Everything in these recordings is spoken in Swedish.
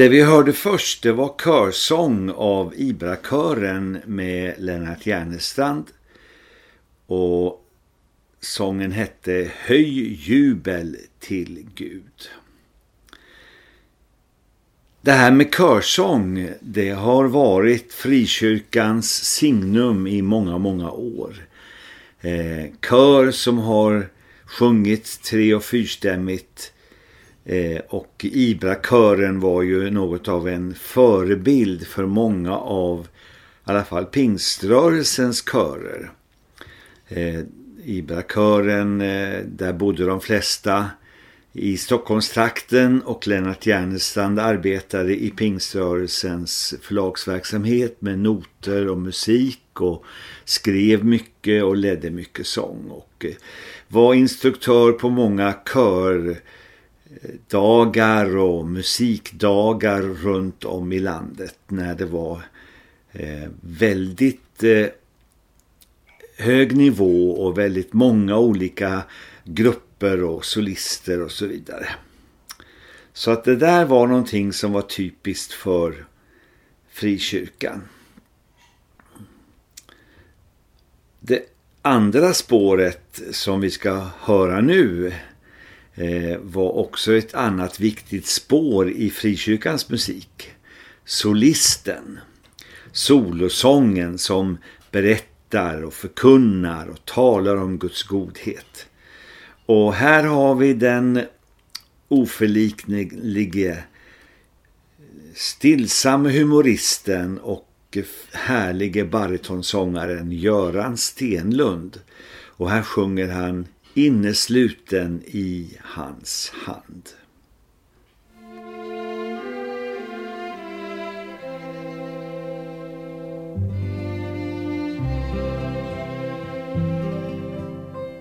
Det vi hörde först det var körsång av Ibrakören med Lennart Järnestrand och sången hette Höj jubel till Gud. Det här med körsång det har varit frikyrkans signum i många många år. Eh, kör som har sjungit tre- och fyrstämmigt Eh, och Ibra-kören var ju något av en förebild för många av i alla fall pingströrelsens körer. Eh, Ibra-kören, eh, där bodde de flesta i Stockholmstrakten och Lennart Järnestrand arbetade i pingströrelsens förlagsverksamhet med noter och musik och skrev mycket och ledde mycket sång och eh, var instruktör på många kör dagar och musikdagar runt om i landet när det var eh, väldigt eh, hög nivå och väldigt många olika grupper och solister och så vidare. Så att det där var någonting som var typiskt för frikyrkan. Det andra spåret som vi ska höra nu Eh, var också ett annat viktigt spår i frikyrkans musik. Solisten. Solosången som berättar och förkunnar och talar om Guds godhet. Och här har vi den oförliknelige stillsamme humoristen och härlige baritonsångaren Göran Stenlund. Och här sjunger han Innesluten i hans hand.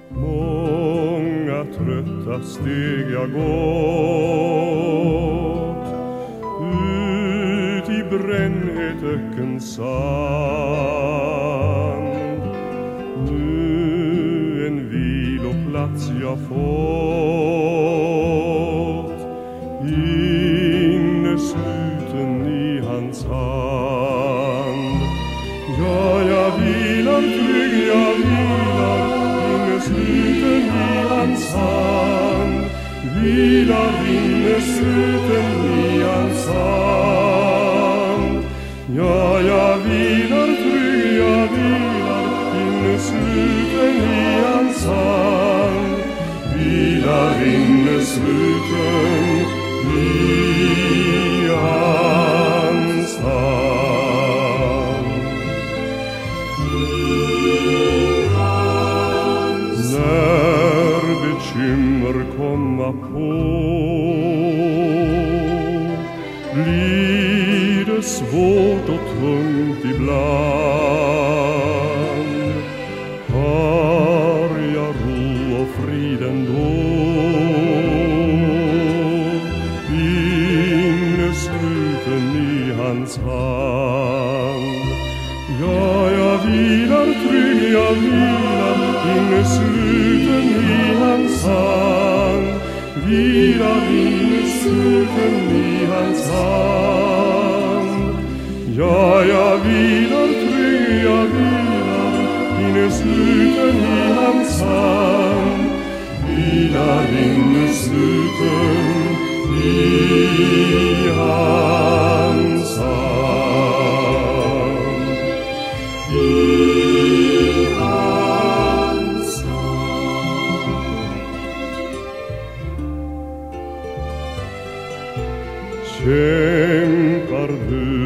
Många trötta steg jag gått ut i brännhet ökens sand. Jag fått innesluten i hans hand. Ja, jag vilar trygg, jag vilar innesluten i hans hand. Vilar innesluten i hans hand. Ja, jag vilar trygg, jag vilar innesluten i hans hand. Vilar innesluten i hans hand. När bekymmer komma på blir det svårt och tungt ibland hand. Ja, jag vilar trygg, jag vilar innesluten i hans hand. Vilar innesluten i hans hand. Ja, jag vilar trygg, jag vilar innesluten i hans hand. Vilar innesluten i hans hand.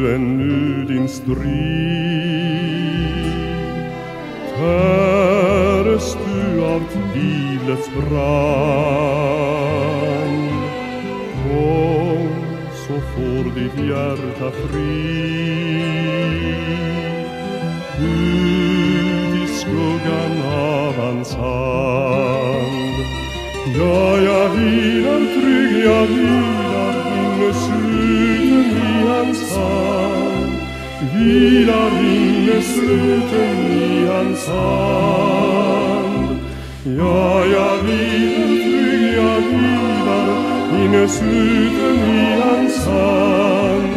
Du ännu din strid Täres du av tvivlets brand Kom så får ditt hjärta frid ut i skuggan av hans hand. Ja, jag vilar trygg, jag vilar innesluten i hans hand. Vilar innesluten i hans hand. Ja, jag vilar trygg, jag vilar innesluten i hans hand.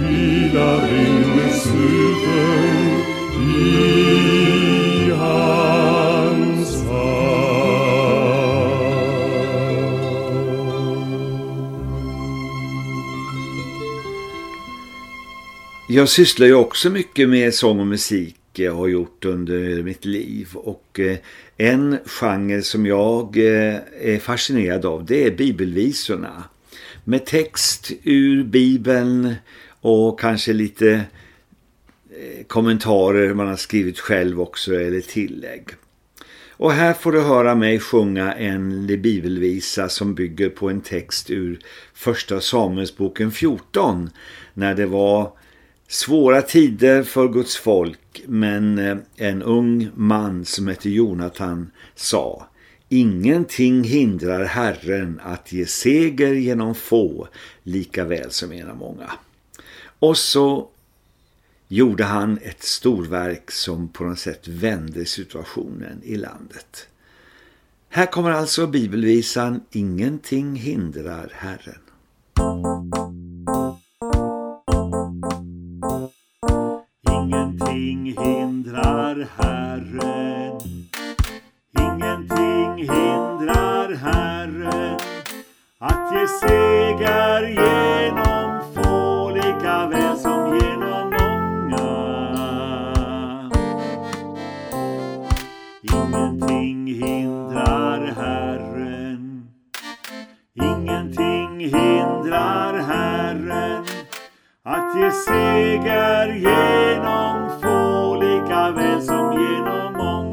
Vilar innesluten i Jag sysslar ju också mycket med sång och musik jag har gjort under mitt liv och eh, en genre som jag eh, är fascinerad av det är bibelvisorna med text ur bibeln och kanske lite kommentarer man har skrivit själv också eller tillägg. Och här får du höra mig sjunga en bibelvisa som bygger på en text ur första Samuelsboken 14 när det var svåra tider för Guds folk men eh, en ung man som heter Jonathan sa Ingenting hindrar Herren att ge seger genom få lika väl som genom många. Och så gjorde han ett storverk som på något sätt vände situationen i landet. Här kommer alltså bibelvisan Ingenting hindrar Herren. hindrar Herren. Ingenting hindrar Herren att ge seger genom få lika väl som genom många. Ingenting hindrar Herren. Ingenting hindrar Herren att ge seger genom få väl som genom många.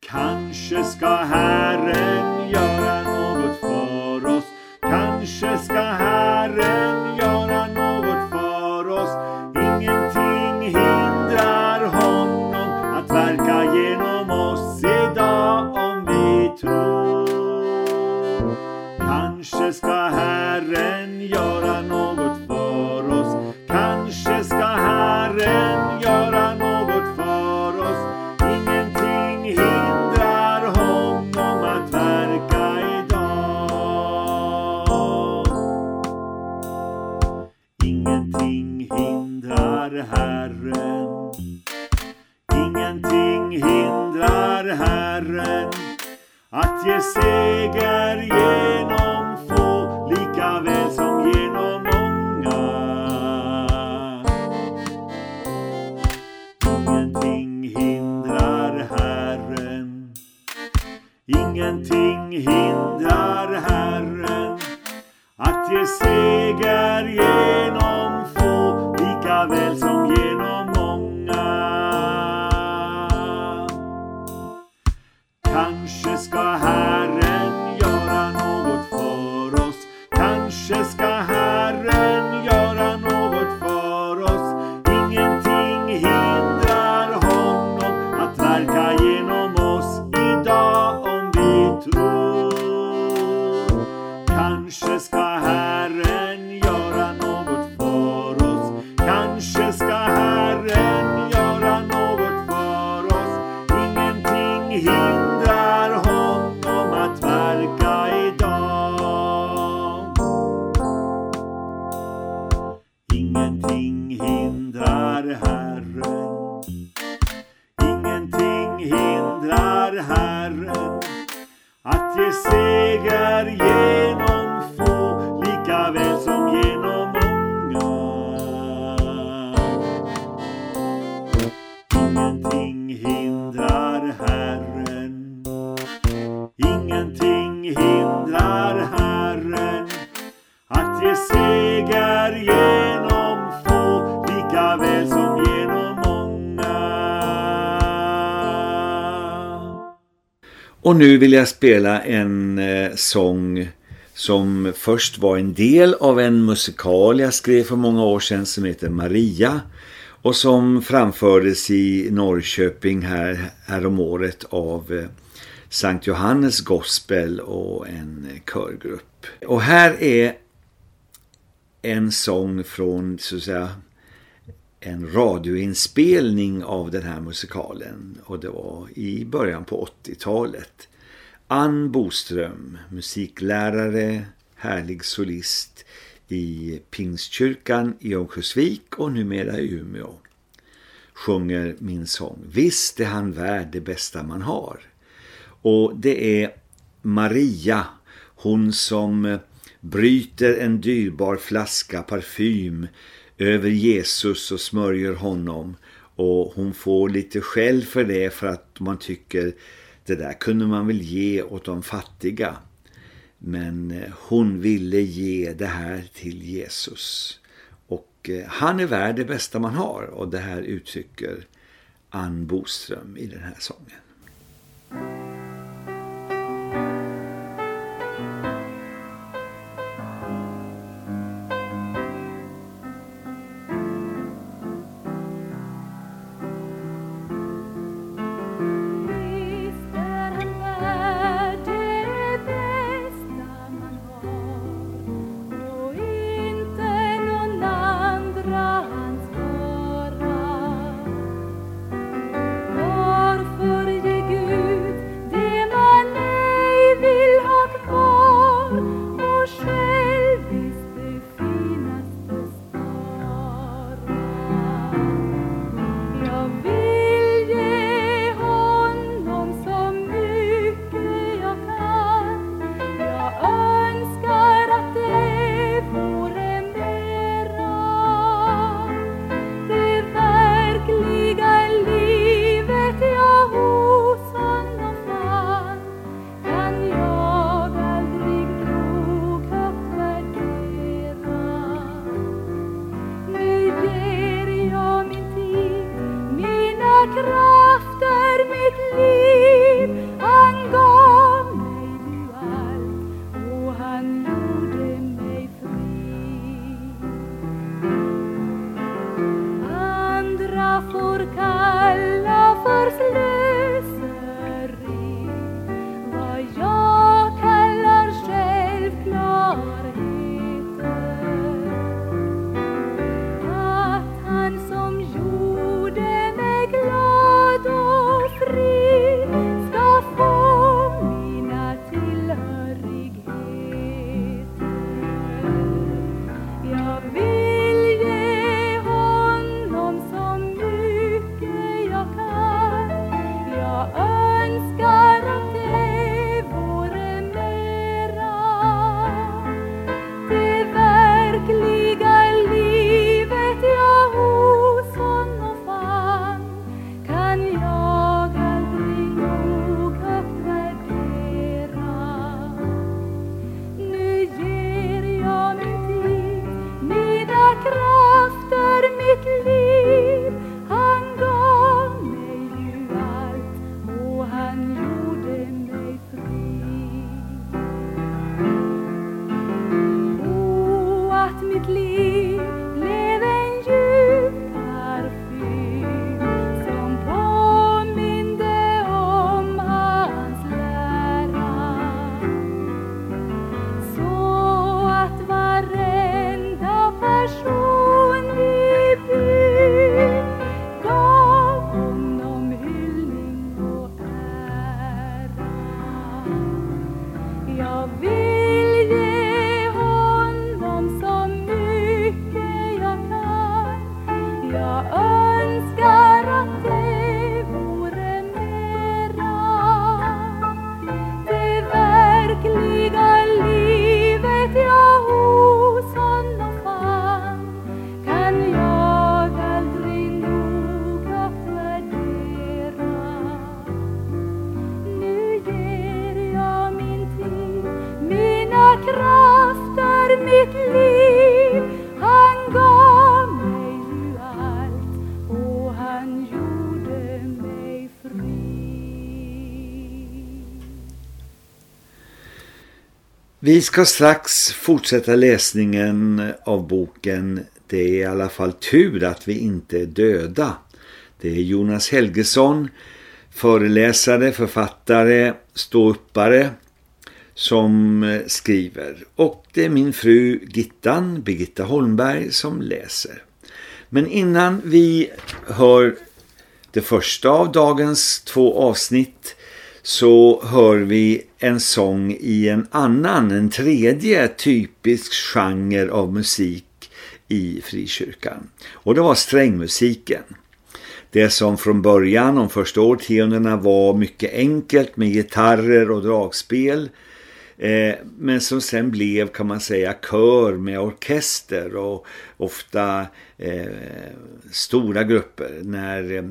Kanske ska Herren göra något för oss. Kanske ska Herren göra något för oss. Ingenting hindrar honom att verka genom oss idag om vi tror. Kanske ska Herren göra något att Och nu vill jag spela en eh, sång som först var en del av en musikal jag skrev för många år sedan som heter Maria och som framfördes i Norrköping här, här om året av eh, Sankt Johannes Gospel och en eh, körgrupp. Och här är en sång från så att säga en radioinspelning av den här musikalen och det var i början på 80-talet. Ann Boström, musiklärare, härlig solist i Pingstkyrkan i Ångsjösvik, och numera i Umeå, sjunger min sång Visst är han värd det bästa man har. Och det är Maria, hon som bryter en dyrbar flaska parfym över Jesus och smörjer honom och hon får lite skäll för det för att man tycker det där kunde man väl ge åt de fattiga. Men eh, hon ville ge det här till Jesus. Och eh, han är värd det bästa man har och det här uttrycker Ann Boström i den här sången. Vi ska strax fortsätta läsningen av boken Det är i alla fall tur att vi inte är döda. Det är Jonas Helgesson, föreläsare, författare, ståuppare som skriver. Och det är min fru Gittan, Birgitta Holmberg, som läser. Men innan vi hör det första av dagens två avsnitt så hör vi en sång i en annan, en tredje typisk genre av musik i frikyrkan. Och det var strängmusiken. Det som från början, de första årtiondena, var mycket enkelt med gitarrer och dragspel. Eh, men som sen blev, kan man säga, kör med orkester och ofta eh, stora grupper. När eh,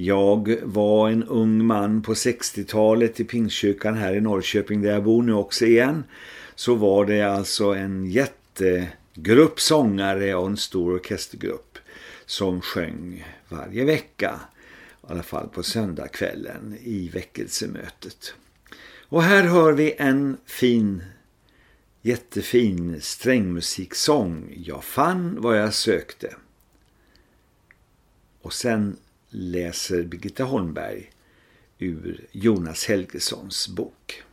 jag var en ung man på 60-talet i Pingstkyrkan här i Norrköping där jag bor nu också igen. Så var det alltså en jättegrupp sångare och en stor orkestergrupp som sjöng varje vecka. I alla fall på söndagskvällen i väckelsemötet. Och här hör vi en fin, jättefin strängmusiksång. Jag fann vad jag sökte. Och sen läser Birgitta Holmberg ur Jonas Helgesons bok.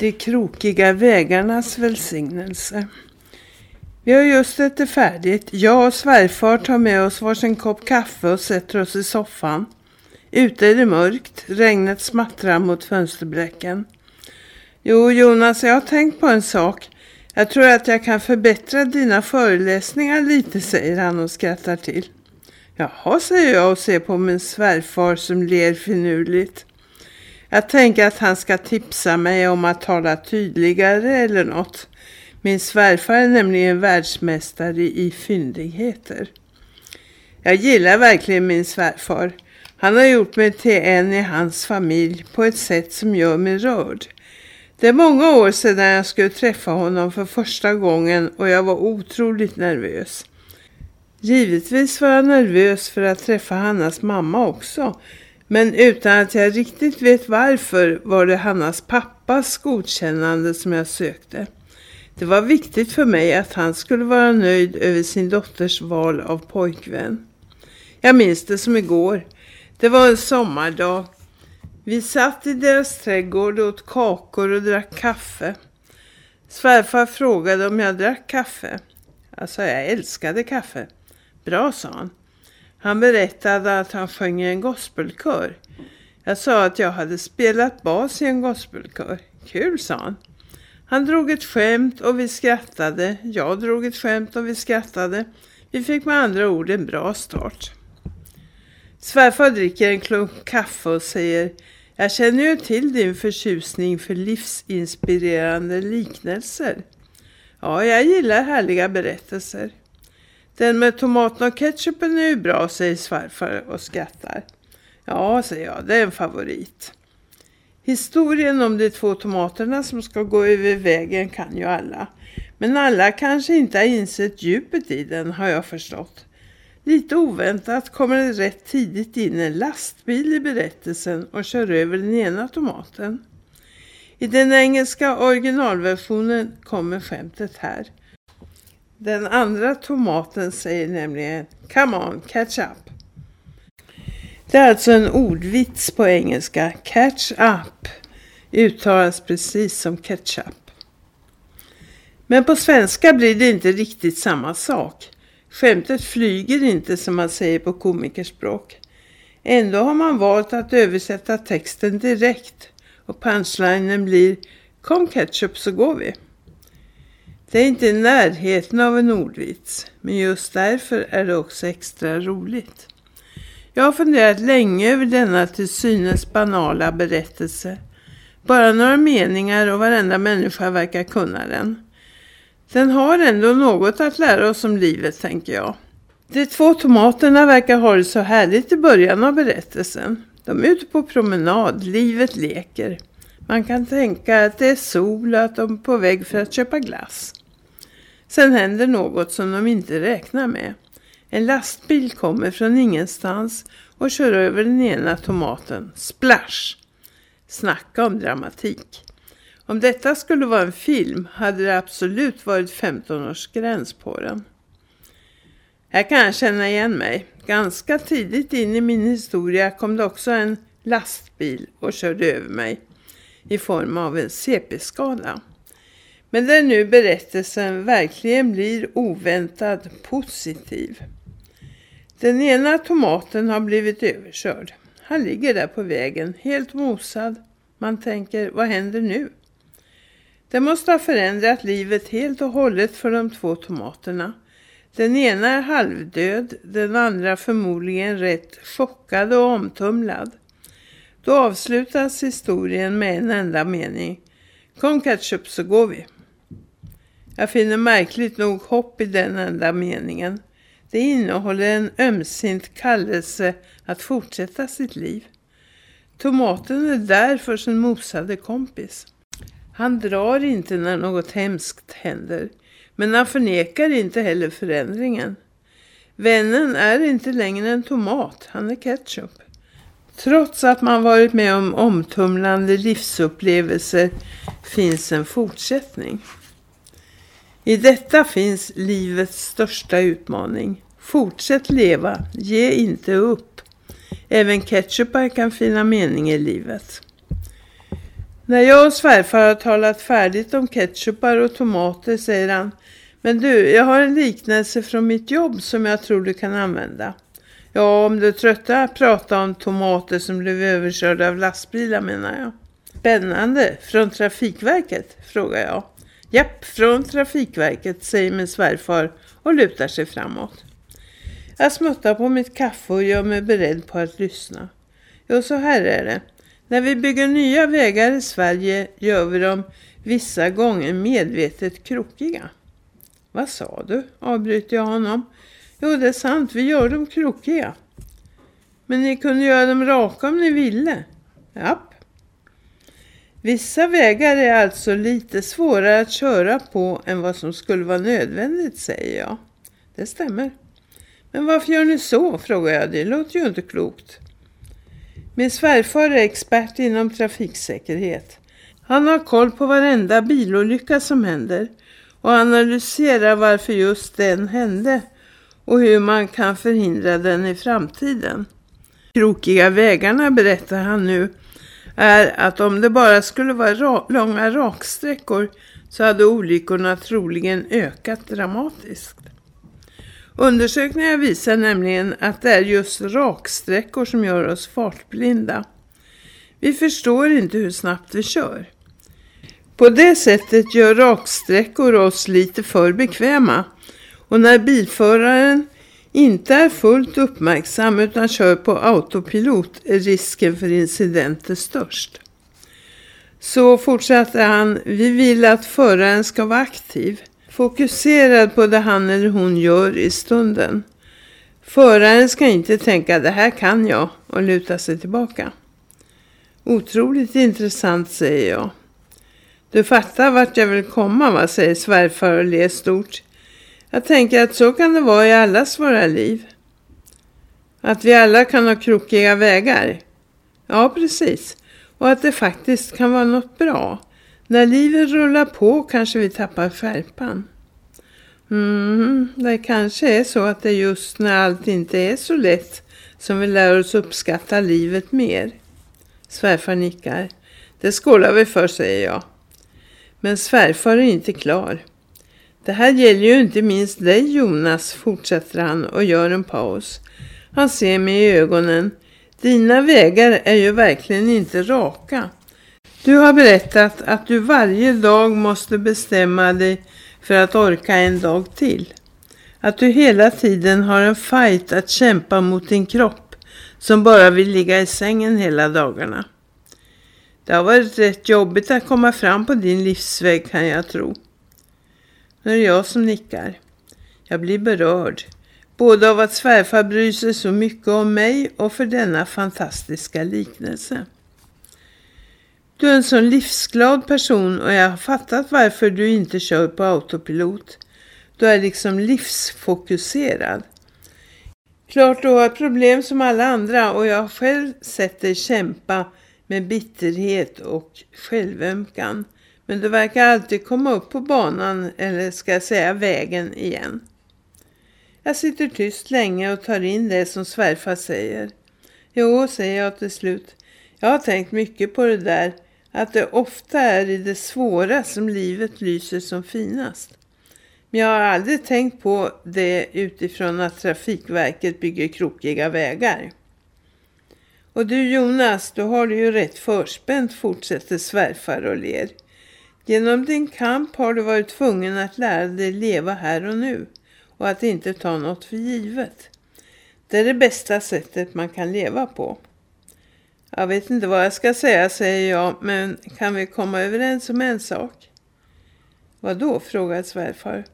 De krokiga vägarnas välsignelse. Vi har just ätit färdigt. Jag och svärfar tar med oss varsin kopp kaffe och sätter oss i soffan. Ute är det mörkt. Regnet smattrar mot fönsterbräcken. Jo, Jonas, jag har tänkt på en sak. Jag tror att jag kan förbättra dina föreläsningar lite, säger han och skrattar till. Jaha, säger jag och ser på min svärfar som ler finurligt. Jag tänker att han ska tipsa mig om att tala tydligare eller något. Min svärfar är nämligen världsmästare i fyndigheter. Jag gillar verkligen min svärfar. Han har gjort mig till en i hans familj på ett sätt som gör mig rörd. Det är många år sedan jag skulle träffa honom för första gången och jag var otroligt nervös. Givetvis var jag nervös för att träffa Hannas mamma också. Men utan att jag riktigt vet varför var det Hannas pappas godkännande som jag sökte. Det var viktigt för mig att han skulle vara nöjd över sin dotters val av pojkvän. Jag minns det som igår. Det var en sommardag. Vi satt i deras trädgård och åt kakor och drack kaffe. Svärfar frågade om jag drack kaffe. Jag sa jag älskade kaffe. Bra, sa han. Han berättade att han sjöng i en gospelkör. Jag sa att jag hade spelat bas i en gospelkör. Kul, sa han. Han drog ett skämt och vi skrattade. Jag drog ett skämt och vi skrattade. Vi fick med andra ord en bra start. Svärfar dricker en klunk kaffe och säger Jag känner ju till din förtjusning för livsinspirerande liknelser. Ja, jag gillar härliga berättelser. Den med tomaten och ketchupen är ju bra, säger svärfar och skrattar. Ja, säger jag, det är en favorit. Historien om de två tomaterna som ska gå över vägen kan ju alla. Men alla kanske inte har insett djupet i den, har jag förstått. Lite oväntat kommer det rätt tidigt in en lastbil i berättelsen och kör över den ena tomaten. I den engelska originalversionen kommer skämtet här. Den andra tomaten säger nämligen Come on, catch up. Det är alltså en ordvits på engelska. Catch up uttalas precis som ketchup. Men på svenska blir det inte riktigt samma sak. Skämtet flyger inte som man säger på komikerspråk. Ändå har man valt att översätta texten direkt och punchlinen blir Kom ketchup så går vi. Det är inte i närheten av en ordvits, men just därför är det också extra roligt. Jag har funderat länge över denna till synes banala berättelse. Bara några meningar och varenda människa verkar kunna den. Den har ändå något att lära oss om livet, tänker jag. De två tomaterna verkar ha det så härligt i början av berättelsen. De är ute på promenad, livet leker. Man kan tänka att det är sol och att de är på väg för att köpa glass. Sen händer något som de inte räknar med. En lastbil kommer från ingenstans och kör över den ena tomaten. Splash! Snacka om dramatik. Om detta skulle vara en film hade det absolut varit 15-årsgräns på den. Här kan jag känna igen mig. Ganska tidigt in i min historia kom det också en lastbil och körde över mig i form av en CP-skada. Men där nu berättelsen verkligen blir oväntad positiv. Den ena tomaten har blivit överkörd. Han ligger där på vägen, helt mosad. Man tänker, vad händer nu? Det måste ha förändrat livet helt och hållet för de två tomaterna. Den ena är halvdöd, den andra förmodligen rätt chockad och omtumlad. Då avslutas historien med en enda mening. Kom ketchup så går vi. Jag finner märkligt nog hopp i den enda meningen. Det innehåller en ömsint kallelse att fortsätta sitt liv. Tomaten är där för sin mosade kompis. Han drar inte när något hemskt händer, men han förnekar inte heller förändringen. Vännen är inte längre en tomat, han är ketchup. Trots att man varit med om omtumlande livsupplevelser finns en fortsättning. I detta finns livets största utmaning. Fortsätt leva, ge inte upp. Även ketchupar kan finna mening i livet. När jag och svärfar har talat färdigt om ketchupar och tomater säger han Men du, jag har en liknelse från mitt jobb som jag tror du kan använda. Ja, om du är trötta att prata om tomater som blev överkörda av lastbilar menar jag. Spännande, från Trafikverket, frågar jag. Japp, från Trafikverket, säger min svärfar och lutar sig framåt. Jag smuttar på mitt kaffe och gör mig beredd på att lyssna. Jo, så här är det. När vi bygger nya vägar i Sverige gör vi dem vissa gånger medvetet krokiga. Vad sa du? avbryter jag honom. Jo, det är sant, vi gör dem krokiga. Men ni kunde göra dem raka om ni ville. Japp. Vissa vägar är alltså lite svårare att köra på än vad som skulle vara nödvändigt, säger jag. Det stämmer. Men varför gör ni så, frågar jag. Det låter ju inte klokt. Min svärfar är expert inom trafiksäkerhet. Han har koll på varenda bilolycka som händer och analyserar varför just den hände och hur man kan förhindra den i framtiden. Krokiga vägarna, berättar han nu, är att om det bara skulle vara ra långa raksträckor så hade olyckorna troligen ökat dramatiskt. Undersökningar visar nämligen att det är just raksträckor som gör oss fartblinda. Vi förstår inte hur snabbt vi kör. På det sättet gör raksträckor oss lite för bekväma och när bilföraren inte är fullt uppmärksam utan kör på autopilot är risken för incidenter störst. Så fortsatte han, vi vill att föraren ska vara aktiv, fokuserad på det han eller hon gör i stunden. Föraren ska inte tänka det här kan jag och luta sig tillbaka. Otroligt intressant säger jag. Du fattar vart jag vill komma va, säger svärfar och ler stort. Jag tänker att så kan det vara i allas våra liv. Att vi alla kan ha krokiga vägar. Ja, precis. Och att det faktiskt kan vara något bra. När livet rullar på kanske vi tappar skärpan. Mm, det kanske är så att det är just när allt inte är så lätt som vi lär oss uppskatta livet mer. Svärfar nickar. Det skålar vi för, säger jag. Men svärfar är inte klar. Det här gäller ju inte minst dig Jonas, fortsätter han och gör en paus. Han ser mig i ögonen. Dina vägar är ju verkligen inte raka. Du har berättat att du varje dag måste bestämma dig för att orka en dag till. Att du hela tiden har en fight att kämpa mot din kropp som bara vill ligga i sängen hela dagarna. Det har varit rätt jobbigt att komma fram på din livsväg kan jag tro. Nu är det jag som nickar. Jag blir berörd. Både av att svärfar bryr sig så mycket om mig och för denna fantastiska liknelse. Du är en sån livsglad person och jag har fattat varför du inte kör på autopilot. Du är liksom livsfokuserad. Klart du har problem som alla andra och jag har själv sett dig kämpa med bitterhet och självömkan. Men du verkar alltid komma upp på banan, eller ska jag säga vägen igen. Jag sitter tyst länge och tar in det som svärfar säger. Jo, säger jag till slut. Jag har tänkt mycket på det där, att det ofta är i det svåra som livet lyser som finast. Men jag har aldrig tänkt på det utifrån att Trafikverket bygger krokiga vägar. Och du Jonas, då har du ju rätt förspänt, fortsätter svärfar och ler. Genom din kamp har du varit tvungen att lära dig leva här och nu och att inte ta något för givet. Det är det bästa sättet man kan leva på. Jag vet inte vad jag ska säga, säger jag, men kan vi komma överens om en sak? Vad då? frågar svärfar.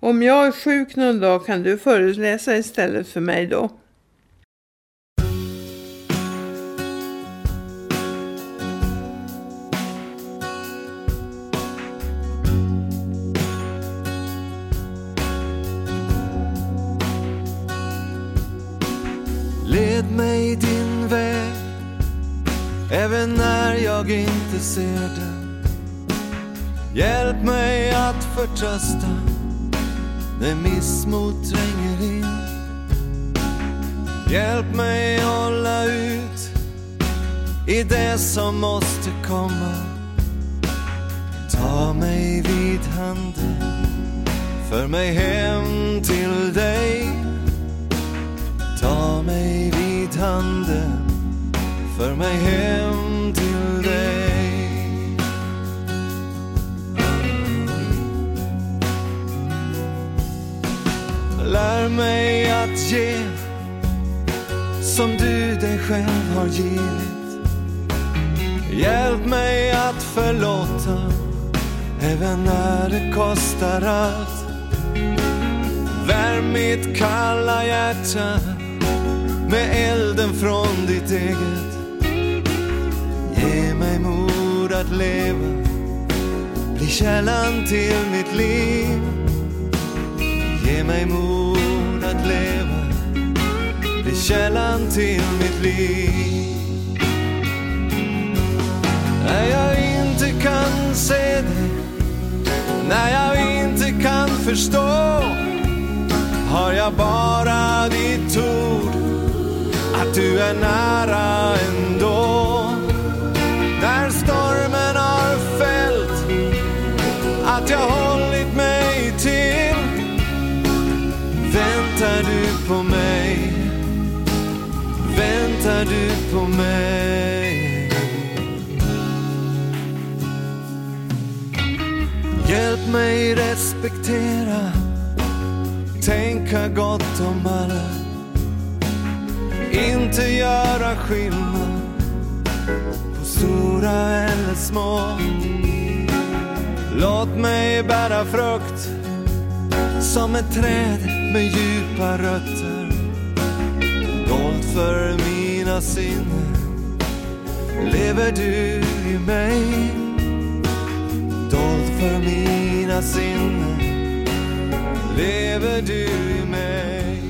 Om jag är sjuk någon dag kan du föreläsa istället för mig då. Ser den Hjälp mig att förtrösta När missmod tränger in Hjälp mig hålla ut I det som måste komma. Ta mig vid handen För mig hem till dig. Ta mig vid handen För mig hem till dig. Lär mig att ge Som du dig själv har givit Hjälp mig att förlåta Även när det kostar allt Värm mitt kalla hjärta med elden från ditt eget. Ge mig mod att leva, bli källan till mitt liv. Ge mig mod att leva, bli källan till mitt liv. När jag inte kan se dig, när jag inte kan förstå, har jag bara ditt ord att du är nära en på mig? Väntar du på mig? Hjälp mig respektera, tänka gott om alla. Inte göra skillnad på stora eller små. Låt mig bära frukt som ett träd med djupa rötter. För mina sinnen lever du i mig. Dolt för mina sinnen lever du i mig.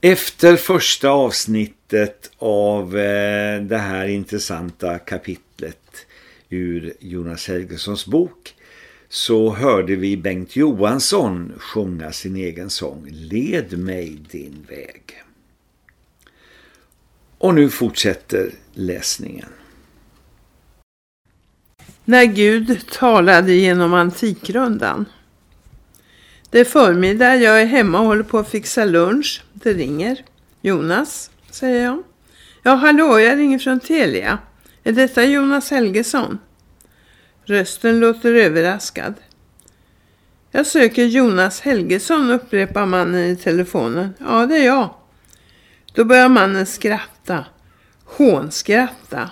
Efter första avsnittet av eh, det här intressanta kapitlet ur Jonas Helgessons bok så hörde vi Bengt Johansson sjunga sin egen sång Led mig din väg. Och nu fortsätter läsningen. När Gud talade genom Antikrundan. Det är förmiddag, jag är hemma och håller på att fixa lunch. Det ringer. Jonas, säger jag. Ja, hallå, jag ringer från Telia. Är detta Jonas Helgesson? Rösten låter överraskad. Jag söker Jonas Helgesson, upprepar mannen i telefonen. Ja, det är jag. Då börjar mannen skratta. Hånskratta.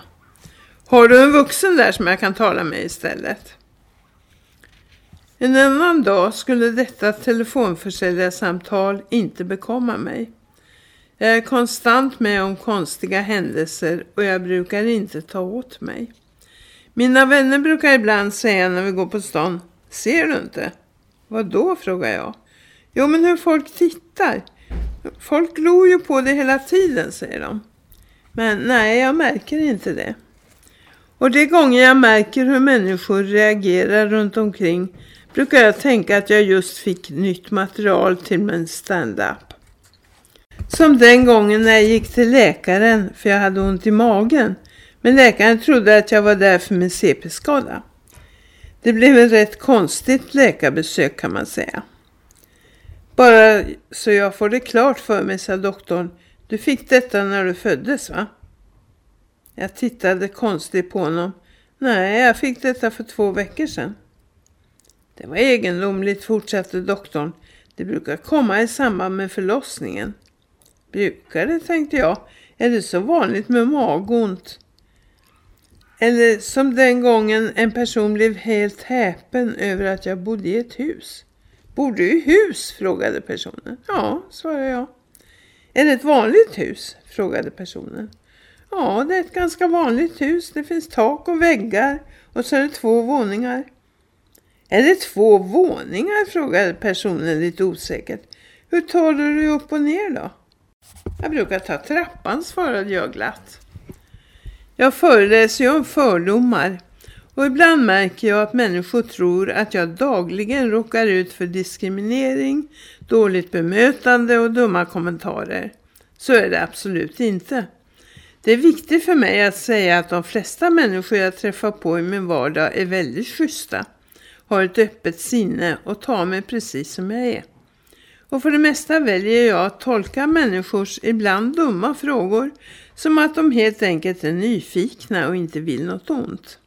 Har du en vuxen där som jag kan tala med istället? En annan dag skulle detta telefonförsäljarsamtal inte bekomma mig. Jag är konstant med om konstiga händelser och jag brukar inte ta åt mig. Mina vänner brukar ibland säga när vi går på stan, ser du inte? Vad då, frågar jag. Jo, men hur folk tittar. Folk glor ju på det hela tiden, säger de. Men nej, jag märker inte det. Och de gånger jag märker hur människor reagerar runt omkring brukar jag tänka att jag just fick nytt material till min stand-up. Som den gången när jag gick till läkaren för jag hade ont i magen. Men läkaren trodde att jag var där för min CP-skada. Det blev ett rätt konstigt läkarbesök kan man säga. Bara så jag får det klart för mig, sa doktorn. Du fick detta när du föddes va? Jag tittade konstigt på honom. Nej, jag fick detta för två veckor sedan. Det var egendomligt, fortsatte doktorn. Det brukar komma i samband med förlossningen. Brukar det, tänkte jag. Är det så vanligt med magont? Eller som den gången en person blev helt häpen över att jag bodde i ett hus. Bor du i hus? frågade personen. Ja, svarade jag. Är det ett vanligt hus? frågade personen. Ja, det är ett ganska vanligt hus. Det finns tak och väggar och så är det två våningar. Är det två våningar? frågade personen lite osäkert. Hur tar du dig upp och ner då? Jag brukar ta trappan, svarade jag glatt. Jag föreläser ju om fördomar och ibland märker jag att människor tror att jag dagligen råkar ut för diskriminering, dåligt bemötande och dumma kommentarer. Så är det absolut inte. Det är viktigt för mig att säga att de flesta människor jag träffar på i min vardag är väldigt schyssta, har ett öppet sinne och tar mig precis som jag är. Och för det mesta väljer jag att tolka människors ibland dumma frågor som att de helt enkelt är nyfikna och inte vill något ont.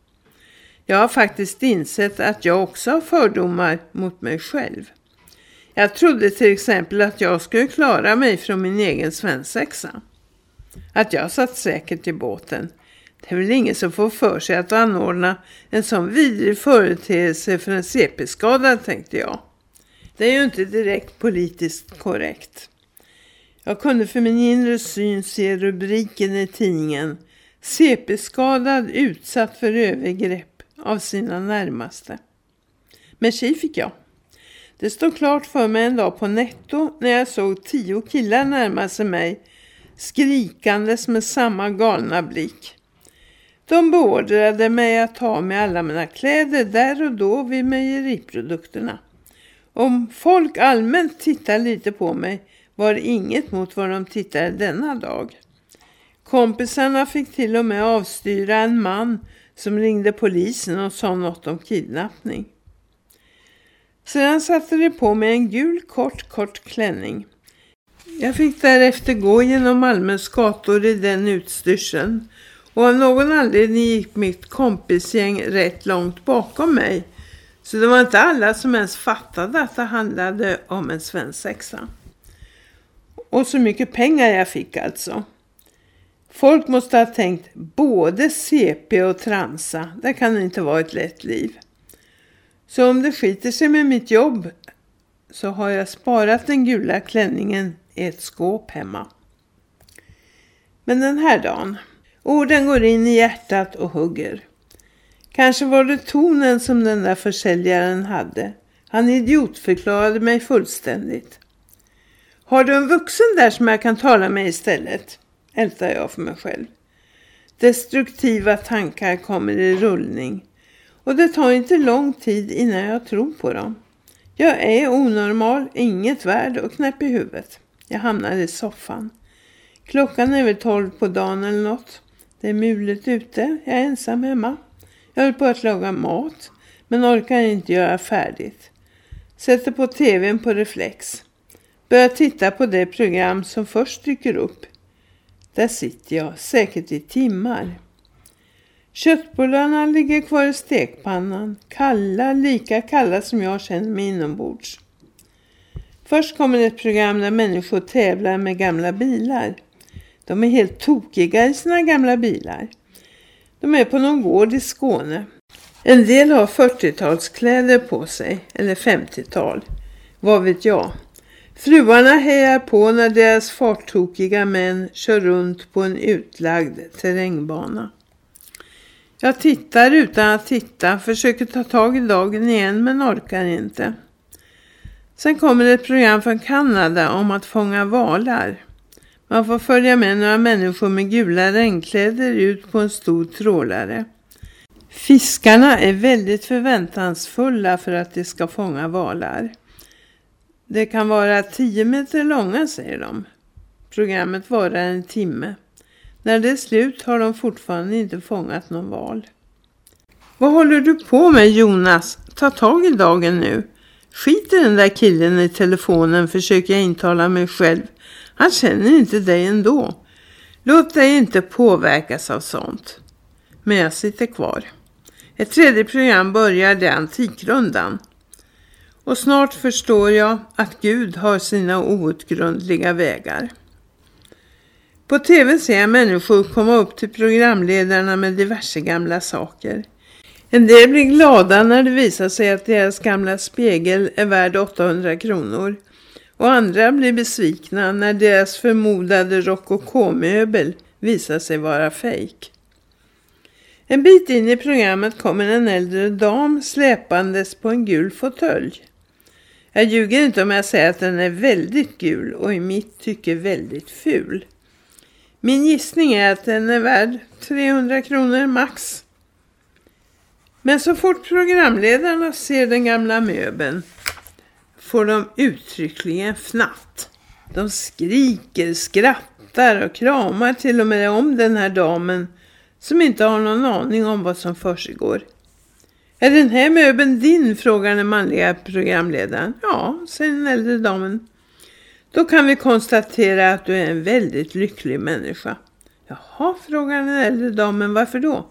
Jag har faktiskt insett att jag också har fördomar mot mig själv. Jag trodde till exempel att jag skulle klara mig från min egen svensexa. Att jag satt säkert i båten. Det är väl ingen som får för sig att anordna en sån vidrig företeelse för en CP-skadad, tänkte jag. Det är ju inte direkt politiskt korrekt. Jag kunde för min inre syn se rubriken i tidningen CP-skadad utsatt för övergrepp av sina närmaste. Men tji fick jag. Det stod klart för mig en dag på netto när jag såg tio killar närma sig mig skrikandes med samma galna blick. De beordrade mig att ta med alla mina kläder där och då vid mejeriprodukterna. Om folk allmänt tittade lite på mig var det inget mot vad de tittade denna dag. Kompisarna fick till och med avstyra en man som ringde polisen och sa något om kidnappning. Sedan satte de på mig en gul kort kort klänning. Jag fick därefter gå genom Malmös gator i den utstyrseln och av någon anledning gick mitt kompisgäng rätt långt bakom mig. Så det var inte alla som ens fattade att det handlade om en svensexa. Och så mycket pengar jag fick alltså. Folk måste ha tänkt både CP och transa. Det kan inte vara ett lätt liv. Så om det skiter sig med mitt jobb så har jag sparat den gula klänningen i ett skåp hemma. Men den här dagen, orden går in i hjärtat och hugger. Kanske var det tonen som den där försäljaren hade. Han idiotförklarade mig fullständigt. Har du en vuxen där som jag kan tala med istället? Ältar jag för mig själv. Destruktiva tankar kommer i rullning. Och det tar inte lång tid innan jag tror på dem. Jag är onormal, inget värd och knäpp i huvudet. Jag hamnar i soffan. Klockan är väl tolv på dagen eller något. Det är mulet ute, jag är ensam hemma. Jag höll på att laga mat, men orkar inte göra färdigt. Sätter på tvn på reflex. Börjar titta på det program som först dyker upp. Där sitter jag, säkert i timmar. Köttbullarna ligger kvar i stekpannan, kalla, lika kalla som jag känner mig inombords. Först kommer ett program där människor tävlar med gamla bilar. De är helt tokiga i sina gamla bilar. De är på någon gård i Skåne. En del har 40-talskläder på sig, eller 50-tal. Vad vet jag. Fruarna hejar på när deras farttokiga män kör runt på en utlagd terrängbana. Jag tittar utan att titta, försöker ta tag i dagen igen men orkar inte. Sen kommer ett program från Kanada om att fånga valar. Man får följa med några människor med gula regnkläder ut på en stor trålare. Fiskarna är väldigt förväntansfulla för att de ska fånga valar. Det kan vara 10 meter långa säger de. Programmet varar en timme. När det är slut har de fortfarande inte fångat någon val. Vad håller du på med Jonas? Ta tag i dagen nu. Skit i den där killen i telefonen försöker jag intala mig själv. Han känner inte dig ändå. Låt dig inte påverkas av sånt. Men jag sitter kvar. Ett tredje program börjar i Antikrundan. Och snart förstår jag att Gud har sina outgrundliga vägar. På tv ser jag människor komma upp till programledarna med diverse gamla saker. En del blir glada när det visar sig att deras gamla spegel är värd 800 kronor. Och andra blir besvikna när deras förmodade rokokomöbel visar sig vara fejk. En bit in i programmet kommer en äldre dam släpandes på en gul fåtölj. Jag ljuger inte om jag säger att den är väldigt gul och i mitt tycke väldigt ful. Min gissning är att den är värd 300 kronor max. Men så fort programledarna ser den gamla möbeln får de uttryckligen fnatt. De skriker, skrattar och kramar till och med om den här damen som inte har någon aning om vad som försiggår. Är den här möbeln din? frågar den manliga programledaren. Ja, säger den äldre damen. Då kan vi konstatera att du är en väldigt lycklig människa. Jaha, frågar den äldre damen. Varför då?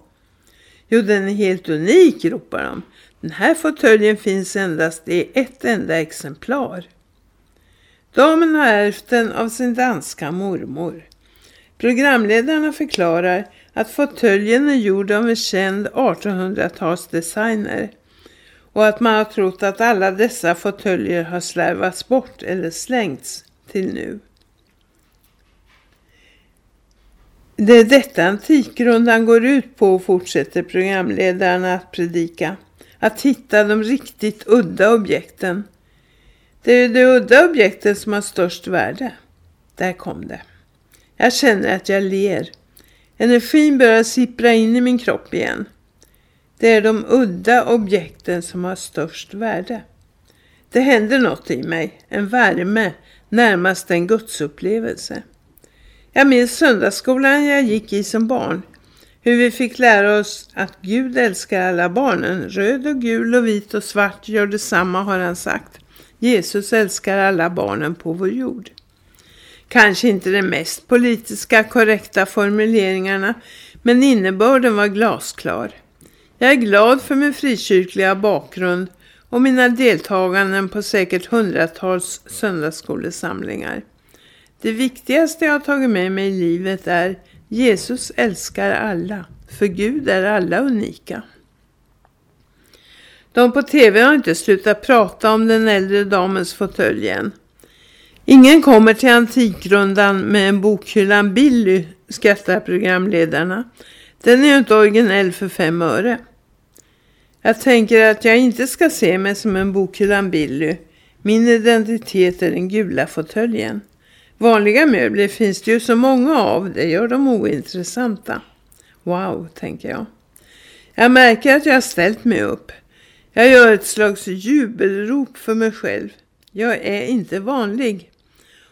Jo, den är helt unik, ropar de. Den här fåtöljen finns endast i ett enda exemplar. Damen har ärvt den av sin danska mormor. Programledarna förklarar att fåtöljen är gjord av en känd 1800-talsdesigner och att man har trott att alla dessa fåtöljer har slarvats bort eller slängts till nu. Det är detta Antikrundan går ut på, fortsätter programledaren att predika. Att hitta de riktigt udda objekten. Det är ju de udda objekten som har störst värde. Där kom det. Jag känner att jag ler. Energin börjar sippra in i min kropp igen. Det är de udda objekten som har störst värde. Det händer något i mig, en värme, närmast en gudsupplevelse. Jag minns söndagsskolan jag gick i som barn. Hur vi fick lära oss att Gud älskar alla barnen. Röd och gul och vit och svart gör detsamma har han sagt. Jesus älskar alla barnen på vår jord. Kanske inte de mest politiska korrekta formuleringarna, men innebörden var glasklar. Jag är glad för min frikyrkliga bakgrund och mina deltaganden på säkert hundratals söndagsskolesamlingar. Det viktigaste jag har tagit med mig i livet är Jesus älskar alla, för Gud är alla unika. De på tv har inte slutat prata om den äldre damens fåtölj igen. Ingen kommer till Antikrundan med en bokhyllan Billy, skrattar programledarna. Den är ju inte originell för fem öre. Jag tänker att jag inte ska se mig som en bokhyllan Billy. Min identitet är den gula fåtöljen. Vanliga möbler finns det ju så många av, det gör dem ointressanta. Wow, tänker jag. Jag märker att jag har ställt mig upp. Jag gör ett slags jubelrop för mig själv. Jag är inte vanlig.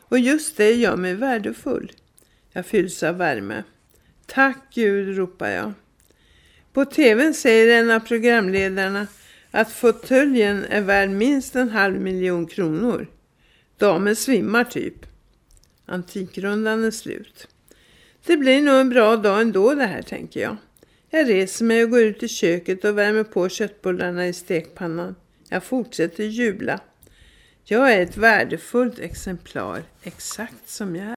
Och just det gör mig värdefull. Jag fylls av värme. Tack Gud, ropar jag. På tvn säger en av programledarna att fåtöljen är värd minst en halv miljon kronor. Damen svimmar typ. Antikrundan är slut. Det blir nog en bra dag ändå det här tänker jag. Jag reser mig och går ut i köket och värmer på köttbullarna i stekpannan. Jag fortsätter jubla. Jag är ett värdefullt exemplar, exakt som jag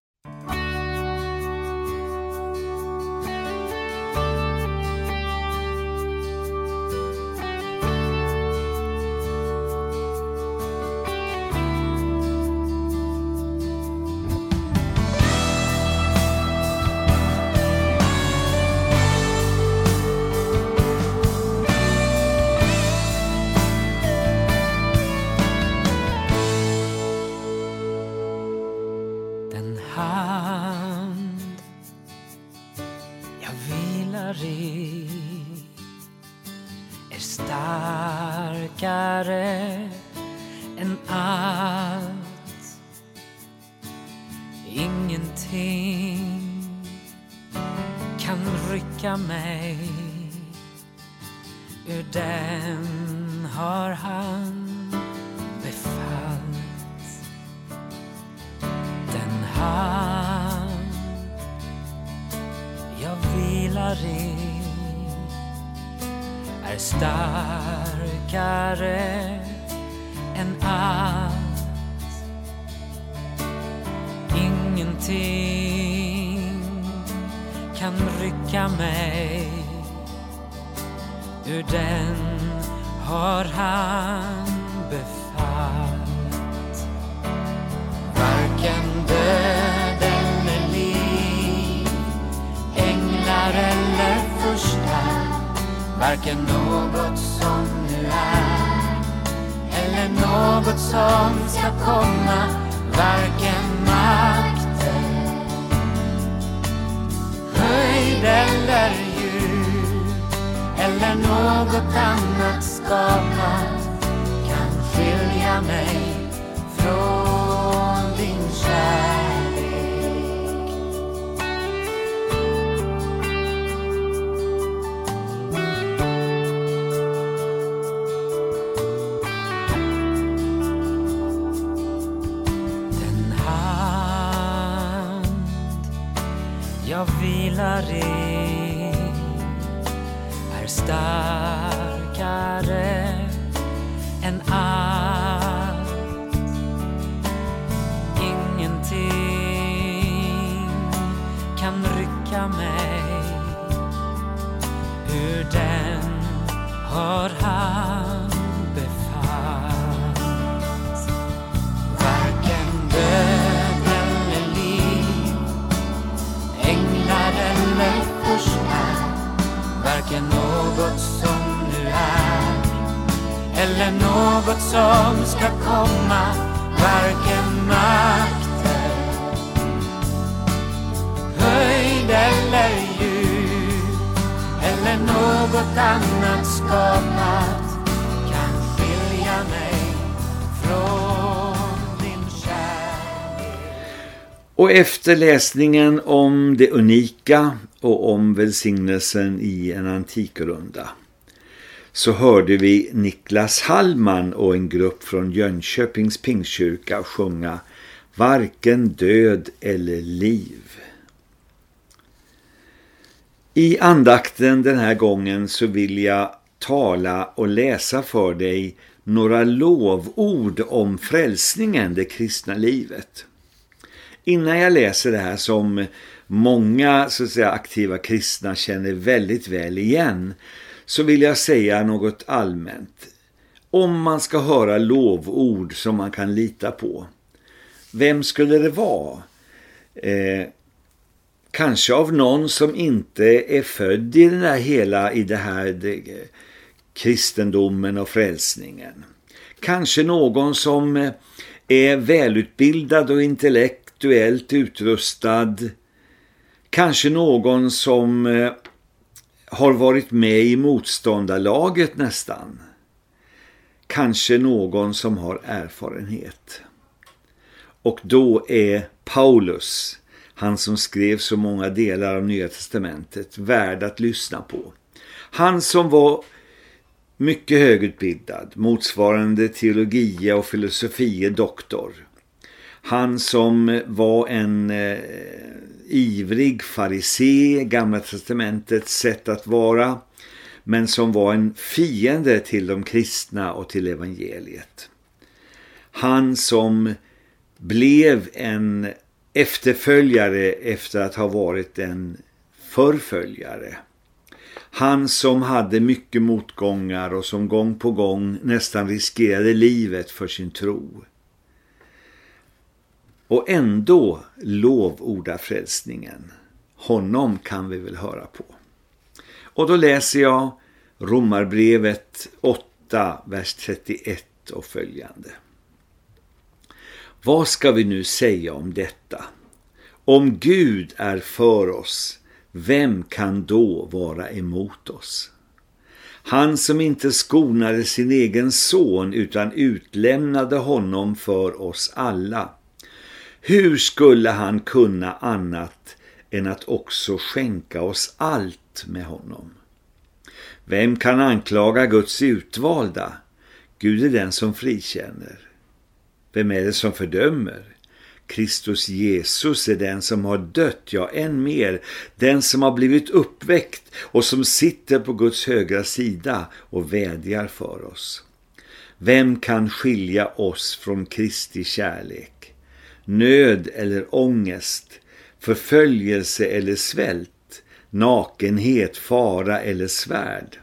mig ur den har han befallt. Den hand jag vilar i är starkare än allt. Ingenting kan rycka mig ur den har han befallt. Varken död eller liv, änglar eller första, varken något som nu är eller något som ska komma, varken makter, höjd eller djup eller något annat skapat kan skilja mig från din kärlek. Som ska komma, varken makter, höjd eller djup, eller något annat skapat kan skilja mig från din kärlek. Och efter läsningen om det unika och om välsignelsen i en antikrunda så hörde vi Niklas Hallman och en grupp från Jönköpings Pingstkyrka sjunga Varken död eller liv. I andakten den här gången så vill jag tala och läsa för dig några lovord om frälsningen, det kristna livet. Innan jag läser det här som många så att säga, aktiva kristna känner väldigt väl igen så vill jag säga något allmänt. Om man ska höra lovord som man kan lita på, vem skulle det vara? Eh, kanske av någon som inte är född i den här hela i det här det, kristendomen och frälsningen. Kanske någon som eh, är välutbildad och intellektuellt utrustad. Kanske någon som eh, har varit med i motståndarlaget nästan. Kanske någon som har erfarenhet. Och då är Paulus, han som skrev så många delar av Nya Testamentet, värd att lyssna på. Han som var mycket högutbildad, motsvarande teologia och filosofie doktor. Han som var en eh, ivrig farisé, gamla testamentets sätt att vara, men som var en fiende till de kristna och till evangeliet. Han som blev en efterföljare efter att ha varit en förföljare. Han som hade mycket motgångar och som gång på gång nästan riskerade livet för sin tro. Och ändå lovorda frälsningen. Honom kan vi väl höra på. Och då läser jag Romarbrevet 8, vers 31 och följande. Vad ska vi nu säga om detta? Om Gud är för oss, vem kan då vara emot oss? Han som inte skonade sin egen son utan utlämnade honom för oss alla. Hur skulle han kunna annat än att också skänka oss allt med honom? Vem kan anklaga Guds utvalda? Gud är den som frikänner. Vem är det som fördömer? Kristus Jesus är den som har dött, ja än mer, den som har blivit uppväckt och som sitter på Guds högra sida och vädjar för oss. Vem kan skilja oss från Kristi kärlek? Nöd eller ångest, förföljelse eller svält, nakenhet, fara eller svärd.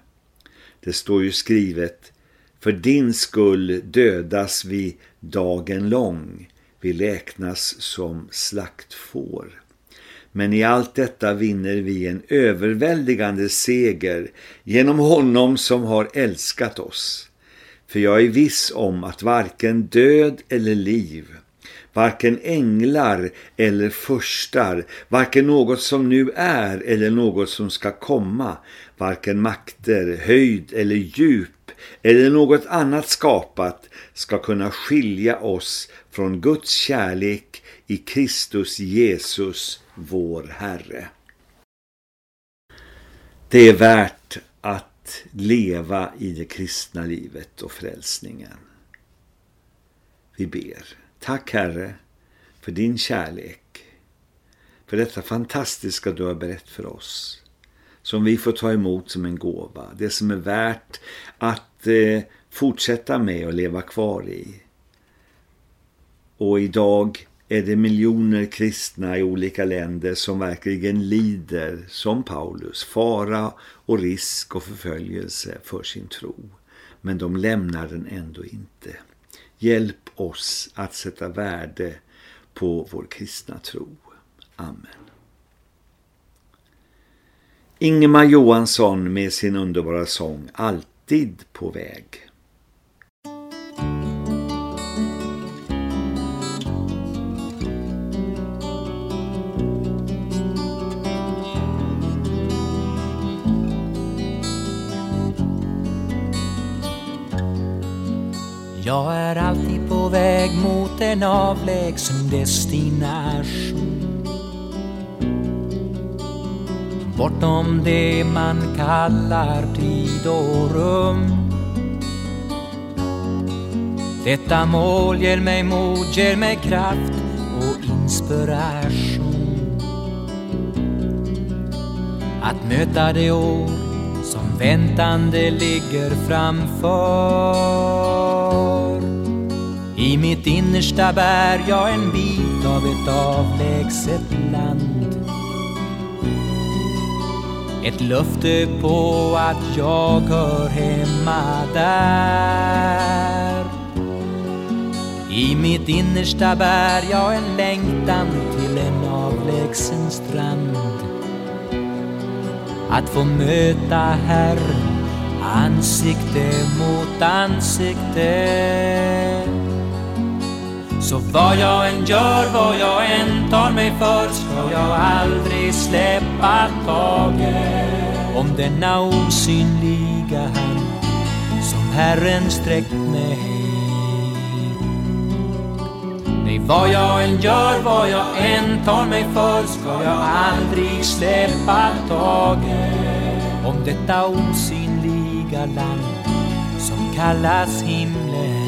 Det står ju skrivet, för din skull dödas vi dagen lång, vi räknas som slaktfår. Men i allt detta vinner vi en överväldigande seger genom honom som har älskat oss. För jag är viss om att varken död eller liv, varken änglar eller förstar, varken något som nu är eller något som ska komma, varken makter, höjd eller djup eller något annat skapat ska kunna skilja oss från Guds kärlek i Kristus Jesus, vår Herre. Det är värt att leva i det kristna livet och frälsningen. Vi ber. Tack Herre för din kärlek, för detta fantastiska du har berättat för oss som vi får ta emot som en gåva. Det som är värt att eh, fortsätta med och leva kvar i. Och idag är det miljoner kristna i olika länder som verkligen lider som Paulus, fara och risk och förföljelse för sin tro. Men de lämnar den ändå inte. Hjälp oss att sätta värde på vår kristna tro. Amen. Ingemar Johansson med sin underbara sång Alltid på väg. Jag är alltid på väg mot en avlägsen destination. Bortom det man kallar tid och rum. Detta mål ger mig mod, ger mig kraft och inspiration. Att möta det år som väntande ligger framför. I mitt innersta bär jag en bit av ett avlägset land. Ett löfte på att jag hör hemma där. I mitt innersta bär jag en längtan till en avlägsen strand. Att få möta Herren ansikte mot ansikte. Så vad jag än gör, vad jag än tar mig för ska jag aldrig släppa taget om denna osynliga hand som Herren sträckt mig Nej, vad jag än gör, vad jag än tar mig för ska jag aldrig släppa taget om detta osynliga land som kallas himlen.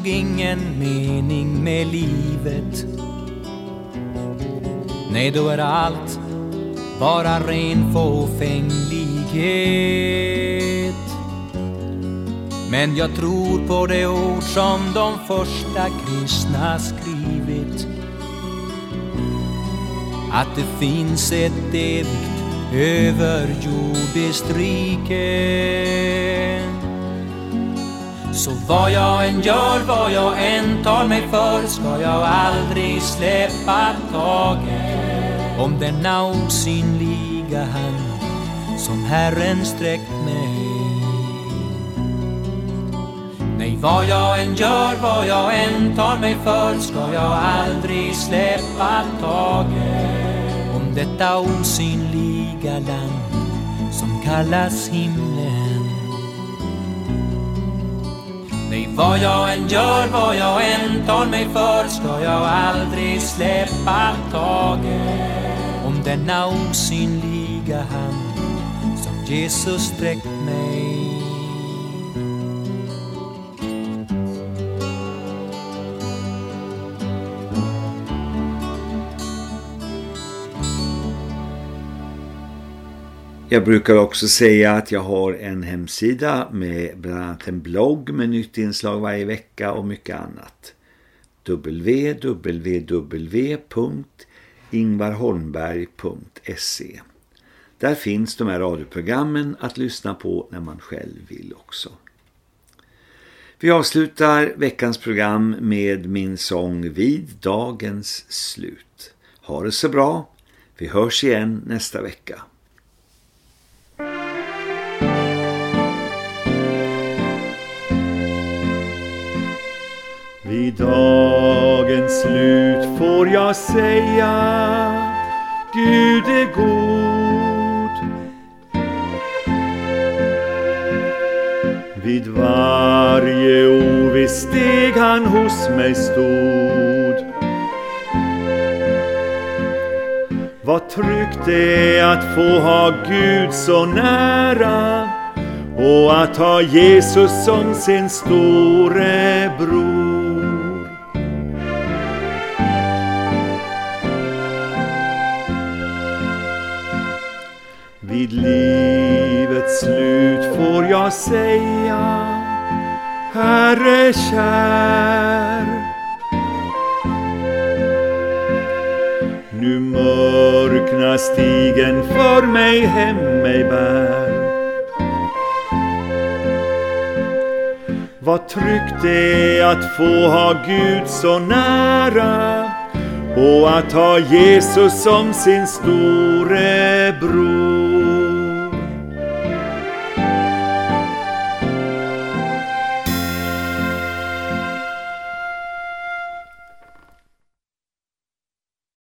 Nog ingen mening med livet. Nej, då är allt bara ren fåfänglighet. Men jag tror på det ord som de första kristna skrivit. Att det finns ett evigt överjordiskt rike. Så vad jag än gör, vad jag än tar mig för ska jag aldrig släppa taget om denna osynliga hand som Herren sträckt mig. Nej, vad jag än gör, vad jag än tar mig för ska jag aldrig släppa taget om detta osynliga land som kallas himlen. Vad jag än gör, vad jag än tar mig för ska jag aldrig släppa taget om denna osynliga hand som Jesus sträckt mig. Jag brukar också säga att jag har en hemsida med bland annat en blogg med nytt inslag varje vecka och mycket annat. www.ingvarholmberg.se Där finns de här radioprogrammen att lyssna på när man själv vill också. Vi avslutar veckans program med min sång Vid dagens slut. Ha det så bra. Vi hörs igen nästa vecka. Vid dagens slut får jag säga Gud är god. Vid varje oviss steg han hos mig stod. Vad tryggt det är att få ha Gud så nära och att ha Jesus som sin store bror. Vid livets slut får jag säga Herre kär. Nu mörknar stigen för mig hem mig bär. Vad tryggt det är att få ha Gud så nära och att ha Jesus som sin store bror.